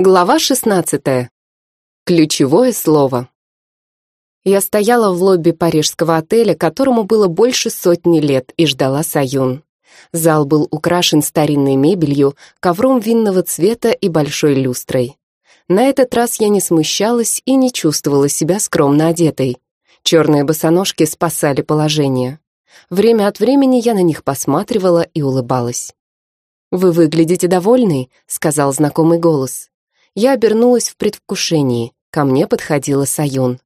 Глава 16. Ключевое слово. Я стояла в лобби парижского отеля, которому было больше сотни лет, и ждала Саюн. Зал был украшен старинной мебелью, ковром винного цвета и большой люстрой. На этот раз я не смущалась и не чувствовала себя скромно одетой. Черные босоножки спасали положение. Время от времени я на них посматривала и улыбалась. «Вы выглядите довольной», — сказал знакомый голос. Я обернулась в предвкушении. Ко мне подходила Саюн.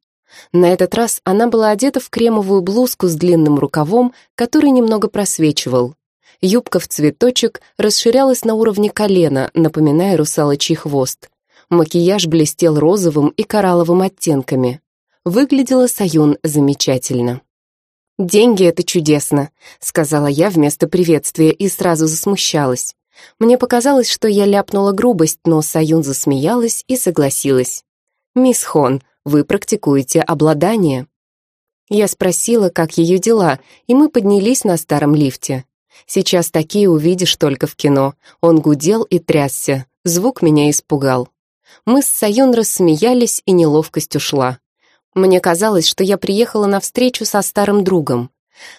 На этот раз она была одета в кремовую блузку с длинным рукавом, который немного просвечивал. Юбка в цветочек расширялась на уровне колена, напоминая русалочий хвост. Макияж блестел розовым и коралловым оттенками. Выглядела Саюн замечательно. «Деньги — это чудесно», — сказала я вместо приветствия и сразу засмущалась. Мне показалось, что я ляпнула грубость, но Саюн засмеялась и согласилась. «Мисс Хон, вы практикуете обладание». Я спросила, как ее дела, и мы поднялись на старом лифте. Сейчас такие увидишь только в кино. Он гудел и трясся, звук меня испугал. Мы с Саюн рассмеялись, и неловкость ушла. Мне казалось, что я приехала на встречу со старым другом.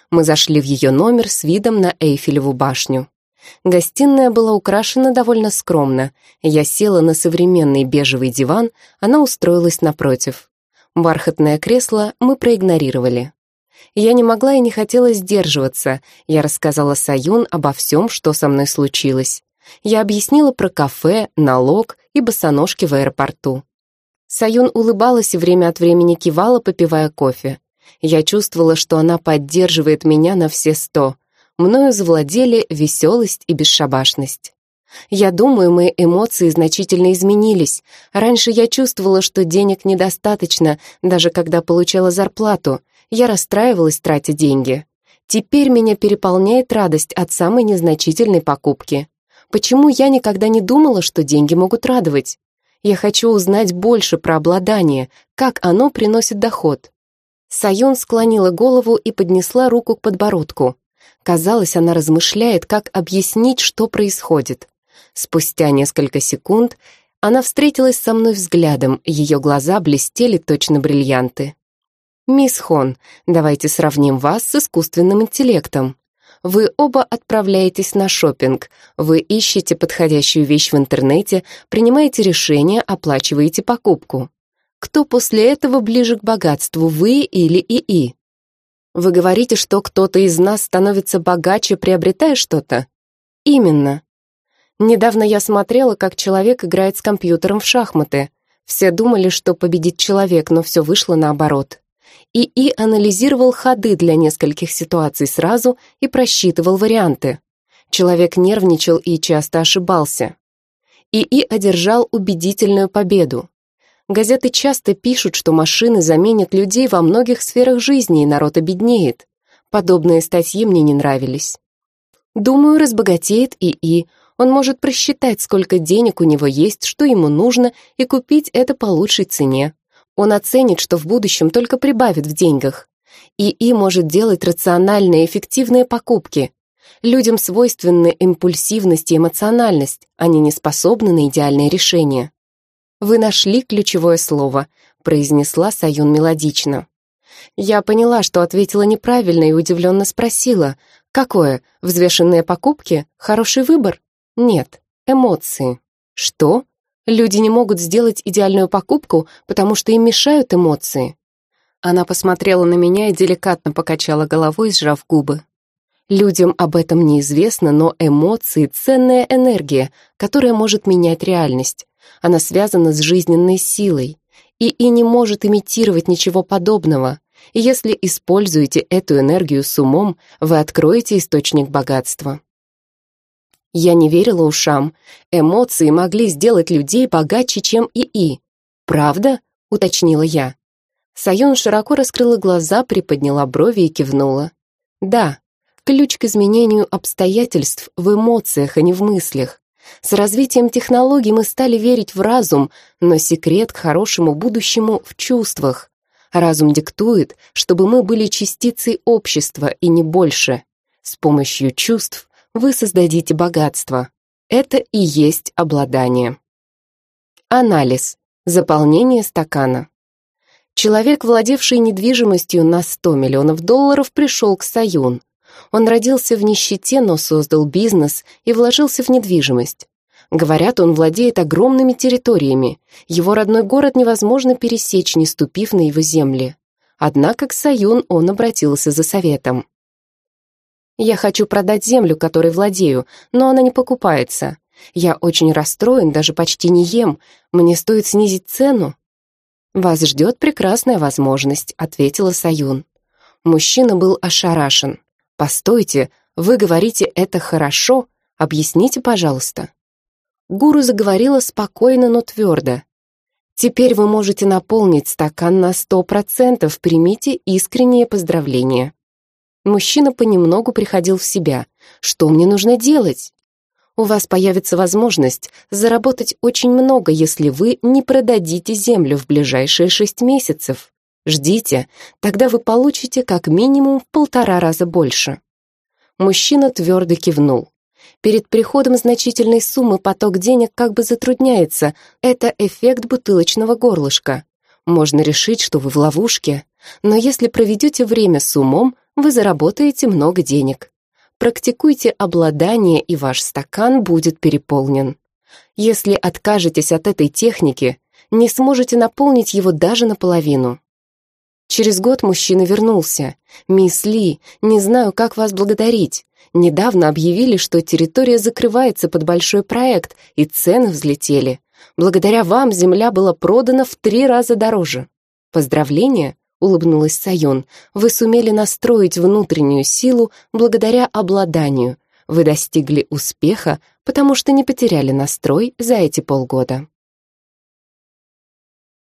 Мы зашли в ее номер с видом на Эйфелеву башню. Гостиная была украшена довольно скромно. Я села на современный бежевый диван, она устроилась напротив. Бархатное кресло мы проигнорировали. Я не могла и не хотела сдерживаться. Я рассказала Саюн обо всем, что со мной случилось. Я объяснила про кафе, налог и босоножки в аэропорту. Саюн улыбалась и время от времени кивала, попивая кофе. Я чувствовала, что она поддерживает меня на все сто мною завладели веселость и бесшабашность. Я думаю, мои эмоции значительно изменились. Раньше я чувствовала, что денег недостаточно, даже когда получала зарплату. Я расстраивалась, тратя деньги. Теперь меня переполняет радость от самой незначительной покупки. Почему я никогда не думала, что деньги могут радовать? Я хочу узнать больше про обладание, как оно приносит доход. Саюн склонила голову и поднесла руку к подбородку. Казалось, она размышляет, как объяснить, что происходит. Спустя несколько секунд она встретилась со мной взглядом, ее глаза блестели точно бриллианты. «Мисс Хон, давайте сравним вас с искусственным интеллектом. Вы оба отправляетесь на шопинг, вы ищете подходящую вещь в интернете, принимаете решение, оплачиваете покупку. Кто после этого ближе к богатству, вы или ИИ? Вы говорите, что кто-то из нас становится богаче, приобретая что-то? Именно. Недавно я смотрела, как человек играет с компьютером в шахматы. Все думали, что победит человек, но все вышло наоборот. ИИ анализировал ходы для нескольких ситуаций сразу и просчитывал варианты. Человек нервничал и часто ошибался. ИИ одержал убедительную победу. Газеты часто пишут, что машины заменят людей во многих сферах жизни, и народ обеднеет. Подобные статьи мне не нравились. Думаю, разбогатеет ИИ. Он может просчитать, сколько денег у него есть, что ему нужно, и купить это по лучшей цене. Он оценит, что в будущем только прибавит в деньгах. ИИ может делать рациональные, эффективные покупки. Людям свойственны импульсивность и эмоциональность, они не способны на идеальные решения. «Вы нашли ключевое слово», — произнесла Саюн мелодично. Я поняла, что ответила неправильно и удивленно спросила, «Какое? Взвешенные покупки? Хороший выбор?» «Нет, эмоции». «Что? Люди не могут сделать идеальную покупку, потому что им мешают эмоции?» Она посмотрела на меня и деликатно покачала головой, сжав губы. Людям об этом неизвестно, но эмоции — ценная энергия, которая может менять реальность. Она связана с жизненной силой и, и не может имитировать ничего подобного. Если используете эту энергию с умом, вы откроете источник богатства. Я не верила ушам. Эмоции могли сделать людей богаче, чем ИИ. «Правда?» — уточнила я. Саюн широко раскрыла глаза, приподняла брови и кивнула. «Да, ключ к изменению обстоятельств в эмоциях, а не в мыслях. С развитием технологий мы стали верить в разум, но секрет к хорошему будущему в чувствах. Разум диктует, чтобы мы были частицей общества и не больше. С помощью чувств вы создадите богатство. Это и есть обладание. Анализ. Заполнение стакана. Человек, владевший недвижимостью на 100 миллионов долларов, пришел к Саюн. Он родился в нищете, но создал бизнес и вложился в недвижимость. Говорят, он владеет огромными территориями. Его родной город невозможно пересечь, не ступив на его земли. Однако к Саюн он обратился за советом. «Я хочу продать землю, которой владею, но она не покупается. Я очень расстроен, даже почти не ем. Мне стоит снизить цену». «Вас ждет прекрасная возможность», — ответила Саюн. Мужчина был ошарашен. «Постойте, вы говорите это хорошо? Объясните, пожалуйста». Гуру заговорила спокойно, но твердо. «Теперь вы можете наполнить стакан на сто процентов, примите искренние поздравления». Мужчина понемногу приходил в себя. «Что мне нужно делать?» у вас появится возможность заработать очень много, если вы не продадите землю в ближайшие шесть месяцев. Ждите, тогда вы получите как минимум в полтора раза больше. Мужчина твердо кивнул. Перед приходом значительной суммы поток денег как бы затрудняется. Это эффект бутылочного горлышка. Можно решить, что вы в ловушке. Но если проведете время с умом, вы заработаете много денег. Практикуйте обладание, и ваш стакан будет переполнен. Если откажетесь от этой техники, не сможете наполнить его даже наполовину. Через год мужчина вернулся. «Мисс Ли, не знаю, как вас благодарить. Недавно объявили, что территория закрывается под большой проект, и цены взлетели. Благодаря вам земля была продана в три раза дороже. Поздравления, улыбнулась Сайон. «Вы сумели настроить внутреннюю силу благодаря обладанию. Вы достигли успеха, потому что не потеряли настрой за эти полгода».